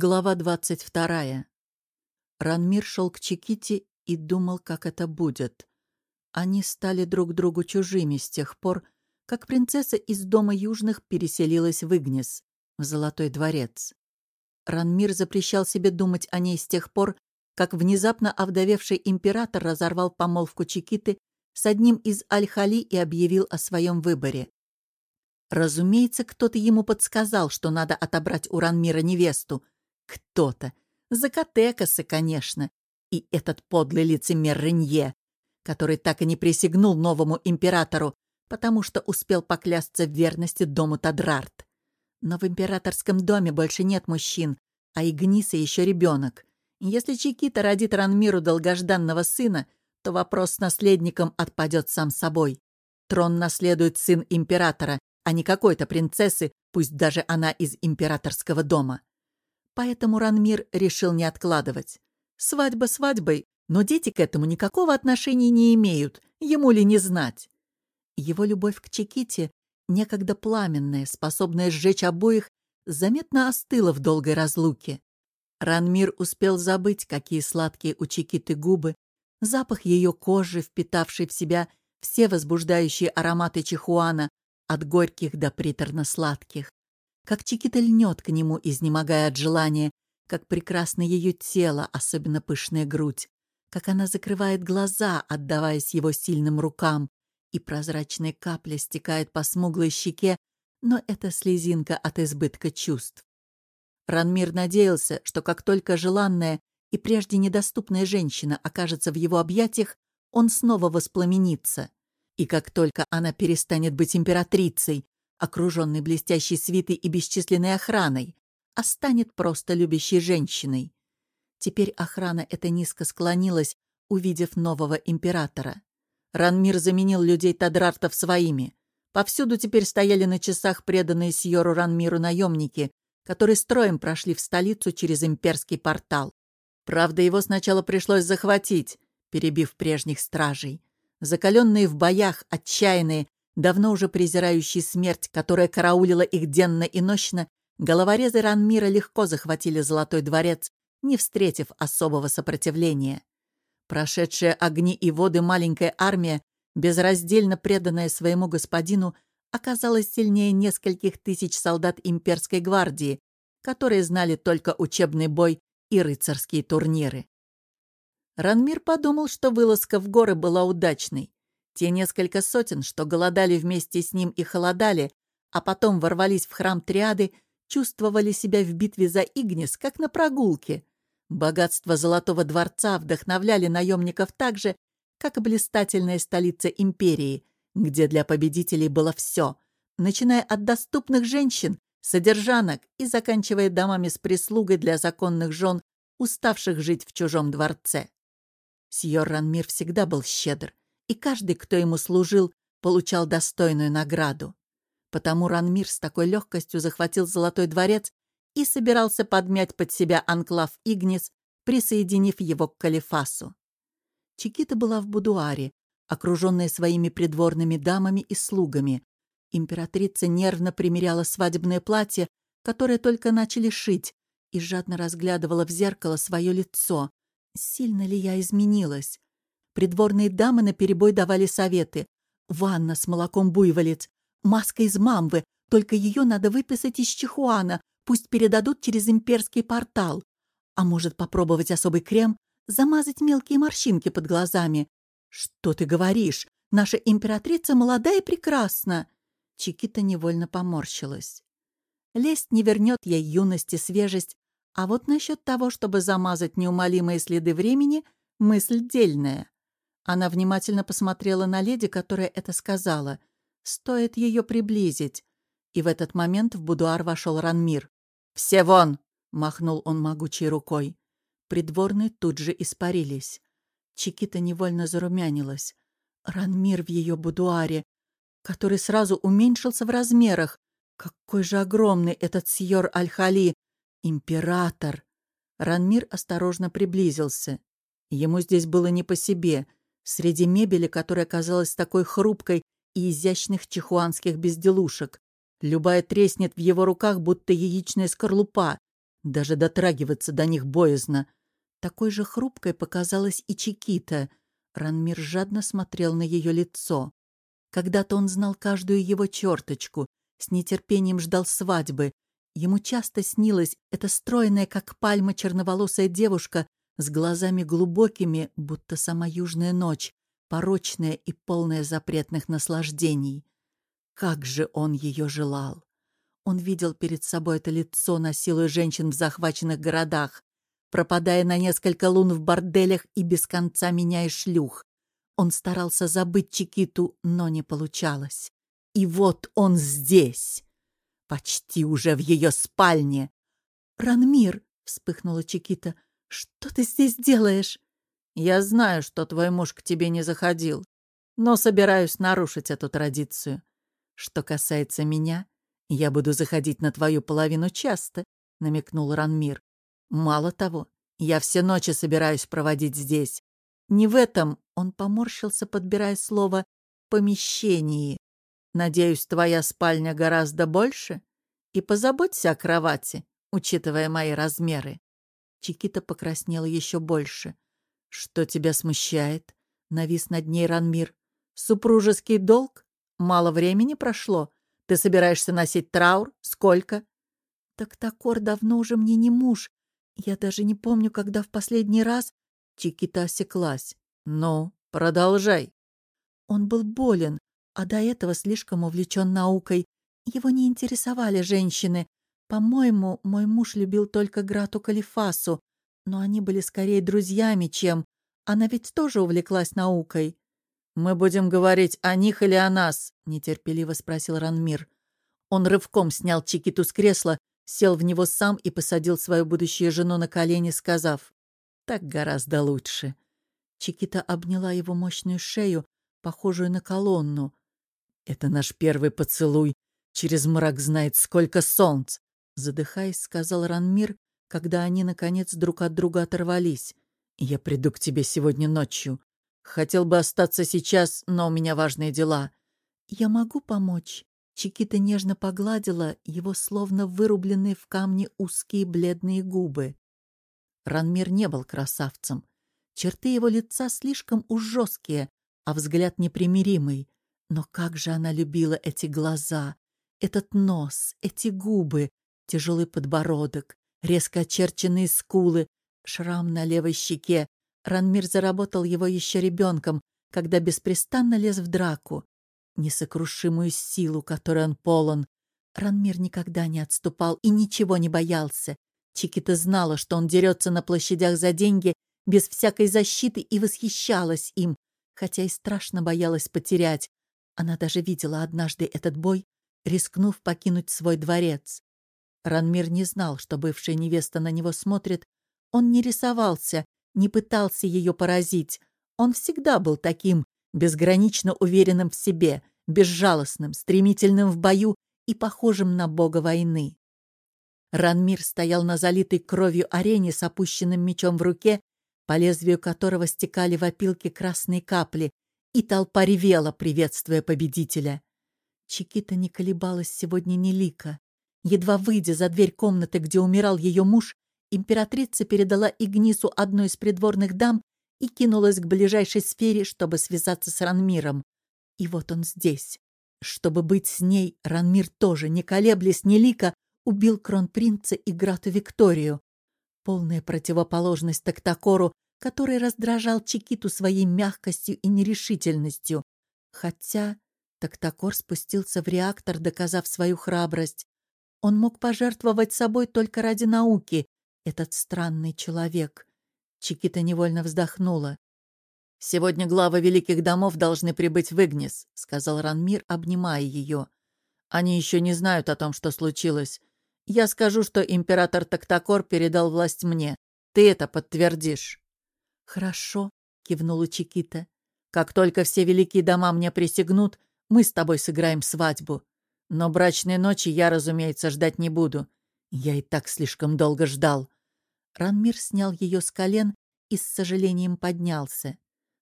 Глава двадцать вторая. Ранмир шел к Чиките и думал, как это будет. Они стали друг другу чужими с тех пор, как принцесса из дома Южных переселилась в Игнис, в Золотой дворец. Ранмир запрещал себе думать о ней с тех пор, как внезапно овдовевший император разорвал помолвку Чикиты с одним из Аль-Хали и объявил о своем выборе. Разумеется, кто-то ему подсказал, что надо отобрать у Ранмира невесту — кто-то. Закатекасы, конечно. И этот подлый лицемер Ренье, который так и не присягнул новому императору, потому что успел поклясться в верности дому Тадрарт. Но в императорском доме больше нет мужчин, а Игниса еще ребенок. Если Чикита родит Ранмиру долгожданного сына, то вопрос с наследником отпадет сам собой. Трон наследует сын императора, а не какой-то принцессы, пусть даже она из императорского дома. Поэтому Ранмир решил не откладывать. Свадьба свадьбой, но дети к этому никакого отношения не имеют, ему ли не знать. Его любовь к Чеките, некогда пламенная, способная сжечь обоих, заметно остыла в долгой разлуке. Ранмир успел забыть, какие сладкие у Чекиты губы, запах ее кожи, впитавший в себя все возбуждающие ароматы чихуана, от горьких до приторно-сладких как Чикита льнет к нему, изнемогая от желания, как прекрасно ее тело, особенно пышная грудь, как она закрывает глаза, отдаваясь его сильным рукам, и прозрачная капля стекает по смуглой щеке, но это слезинка от избытка чувств. Ранмир надеялся, что как только желанная и прежде недоступная женщина окажется в его объятиях, он снова воспламенится. И как только она перестанет быть императрицей, окруженный блестящей свитой и бесчисленной охраной, а станет просто любящей женщиной. Теперь охрана эта низко склонилась, увидев нового императора. Ранмир заменил людей Тадрартов своими. Повсюду теперь стояли на часах преданные Сьору Ранмиру наемники, которые строем прошли в столицу через имперский портал. Правда, его сначала пришлось захватить, перебив прежних стражей. Закаленные в боях, отчаянные, давно уже презирающий смерть, которая караулила их денно и нощно, головорезы Ранмира легко захватили Золотой дворец, не встретив особого сопротивления. Прошедшая огни и воды маленькая армия, безраздельно преданная своему господину, оказалась сильнее нескольких тысяч солдат имперской гвардии, которые знали только учебный бой и рыцарские турниры. Ранмир подумал, что вылазка в горы была удачной. Те несколько сотен, что голодали вместе с ним и холодали, а потом ворвались в храм Триады, чувствовали себя в битве за Игнис, как на прогулке. Богатство Золотого дворца вдохновляли наемников так же, как и блистательная столица империи, где для победителей было все, начиная от доступных женщин, содержанок и заканчивая домами с прислугой для законных жен, уставших жить в чужом дворце. Сьор Ранмир всегда был щедр и каждый, кто ему служил, получал достойную награду. Потому Ранмир с такой легкостью захватил Золотой дворец и собирался подмять под себя анклав Игнис, присоединив его к Калифасу. Чикита была в будуаре, окруженная своими придворными дамами и слугами. Императрица нервно примеряла свадебное платье, которое только начали шить, и жадно разглядывала в зеркало свое лицо. Сильно ли я изменилась? Придворные дамы наперебой давали советы. Ванна с молоком буйволец, маска из мамвы, только ее надо выписать из чихуана, пусть передадут через имперский портал. А может попробовать особый крем, замазать мелкие морщинки под глазами. Что ты говоришь? Наша императрица молода и прекрасна. Чикита невольно поморщилась. Лесть не вернет ей юность и свежесть, а вот насчет того, чтобы замазать неумолимые следы времени, мысль дельная. Она внимательно посмотрела на леди, которая это сказала. Стоит ее приблизить. И в этот момент в будуар вошел Ранмир. «Все вон!» — махнул он могучей рукой. Придворные тут же испарились. Чикита невольно зарумянилась. Ранмир в ее будуаре, который сразу уменьшился в размерах. Какой же огромный этот сьор Аль-Хали! Император! Ранмир осторожно приблизился. Ему здесь было не по себе — Среди мебели, которая казалась такой хрупкой, и изящных чихуанских безделушек. Любая треснет в его руках, будто яичная скорлупа. Даже дотрагиваться до них боязно. Такой же хрупкой показалась и Чикита. Ранмир жадно смотрел на ее лицо. Когда-то он знал каждую его черточку, с нетерпением ждал свадьбы. Ему часто снилась эта стройная, как пальма, черноволосая девушка с глазами глубокими, будто сама южная ночь, порочная и полная запретных наслаждений. Как же он ее желал! Он видел перед собой это лицо, насилуя женщин в захваченных городах, пропадая на несколько лун в борделях и без конца меняя шлюх. Он старался забыть Чикиту, но не получалось. И вот он здесь, почти уже в ее спальне. «Ранмир!» — вспыхнула Чикита. «Что ты здесь делаешь?» «Я знаю, что твой муж к тебе не заходил, но собираюсь нарушить эту традицию. Что касается меня, я буду заходить на твою половину часто», — намекнул Ранмир. «Мало того, я все ночи собираюсь проводить здесь. Не в этом, — он поморщился, подбирая слово, — помещении. Надеюсь, твоя спальня гораздо больше? И позаботься о кровати, учитывая мои размеры». Чикита покраснела еще больше. «Что тебя смущает?» — навис над ней Ранмир. «Супружеский долг? Мало времени прошло. Ты собираешься носить траур? Сколько?» «Так Такор давно уже мне не муж. Я даже не помню, когда в последний раз...» Чикита осеклась. «Ну, продолжай». Он был болен, а до этого слишком увлечен наукой. Его не интересовали женщины. По-моему, мой муж любил только Грату Калифасу, но они были скорее друзьями, чем... Она ведь тоже увлеклась наукой. «Мы будем говорить о них или о нас?» — нетерпеливо спросил Ранмир. Он рывком снял Чикиту с кресла, сел в него сам и посадил свою будущую жену на колени, сказав, «Так гораздо лучше». Чикита обняла его мощную шею, похожую на колонну. «Это наш первый поцелуй. Через мрак знает, сколько солнц!» Задыхаясь, сказал Ранмир, когда они, наконец, друг от друга оторвались. «Я приду к тебе сегодня ночью. Хотел бы остаться сейчас, но у меня важные дела». «Я могу помочь?» Чикита нежно погладила его словно вырубленные в камне узкие бледные губы. Ранмир не был красавцем. Черты его лица слишком уж жесткие, а взгляд непримиримый. Но как же она любила эти глаза, этот нос, эти губы, тяжелый подбородок, резко очерченные скулы, шрам на левой щеке. Ранмир заработал его еще ребенком, когда беспрестанно лез в драку несокрушимую силу, которой он полон. Ранмир никогда не отступал и ничего не боялся. Чикита знала, что он дерется на площадях за деньги без всякой защиты и восхищалась им, хотя и страшно боялась потерять. Она даже видела однажды этот бой, рискнув покинуть свой дворец. Ранмир не знал, что бывшая невеста на него смотрит. Он не рисовался, не пытался ее поразить. Он всегда был таким, безгранично уверенным в себе, безжалостным, стремительным в бою и похожим на бога войны. Ранмир стоял на залитой кровью арене с опущенным мечом в руке, по лезвию которого стекали в опилки красные капли, и толпа ревела, приветствуя победителя. Чикита не колебалась сегодня ни лика. Едва выйдя за дверь комнаты, где умирал ее муж, императрица передала Игнису одну из придворных дам и кинулась к ближайшей сфере, чтобы связаться с Ранмиром. И вот он здесь. Чтобы быть с ней, Ранмир тоже, не колеблясь ни лика, убил кронпринца и Грату Викторию. Полная противоположность Тактакору, который раздражал Чикиту своей мягкостью и нерешительностью. Хотя Тактакор спустился в реактор, доказав свою храбрость. Он мог пожертвовать собой только ради науки, этот странный человек. Чикита невольно вздохнула. «Сегодня главы великих домов должны прибыть в Игнис», — сказал Ранмир, обнимая ее. «Они еще не знают о том, что случилось. Я скажу, что император Тактакор передал власть мне. Ты это подтвердишь». «Хорошо», — кивнула Чикита. «Как только все великие дома мне присягнут, мы с тобой сыграем свадьбу. Но брачной ночи я, разумеется, ждать не буду. Я и так слишком долго ждал». Ранмир снял ее с колен и с сожалением поднялся.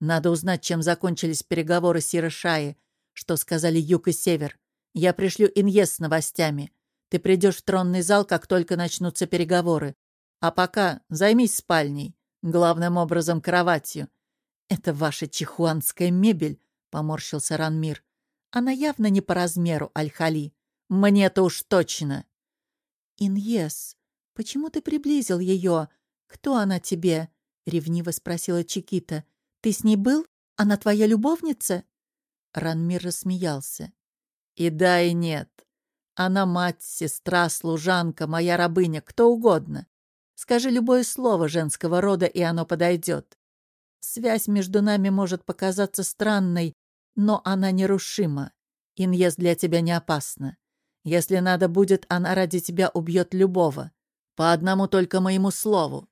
Надо узнать, чем закончились переговоры Сирошаи, что сказали Юг и Север. Я пришлю Иньес с новостями. Ты придешь в тронный зал, как только начнутся переговоры. А пока займись спальней, главным образом кроватью. Это ваша чихуанская мебель, — поморщился Ранмир. Она явно не по размеру, Аль-Хали. Мне-то уж точно. Иньес, почему ты приблизил ее? Кто она тебе? — ревниво спросила Чикита. Ты с ней был? Она твоя любовница? Ранмир рассмеялся. И да, и нет. Она мать, сестра, служанка, моя рабыня, кто угодно. Скажи любое слово женского рода, и оно подойдет. Связь между нами может показаться странной, но она нерушима. Иньес для тебя не опасна. Если надо будет, она ради тебя убьет любого. По одному только моему слову.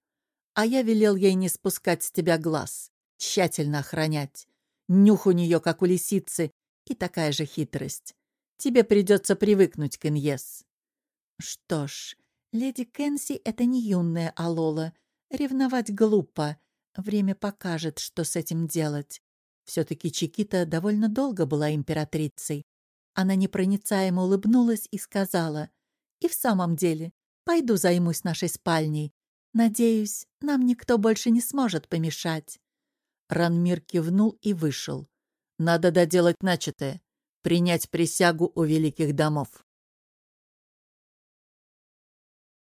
А я велел ей не спускать с тебя глаз, тщательно охранять. Нюх у нее, как у лисицы, и такая же хитрость. Тебе придется привыкнуть к Иньес. Что ж, леди Кенси — это не юная Алола. Ревновать глупо. Время покажет, что с этим делать. Все-таки Чикита довольно долго была императрицей. Она непроницаемо улыбнулась и сказала, «И в самом деле, пойду займусь нашей спальней. Надеюсь, нам никто больше не сможет помешать». Ранмир кивнул и вышел. «Надо доделать начатое, принять присягу у великих домов».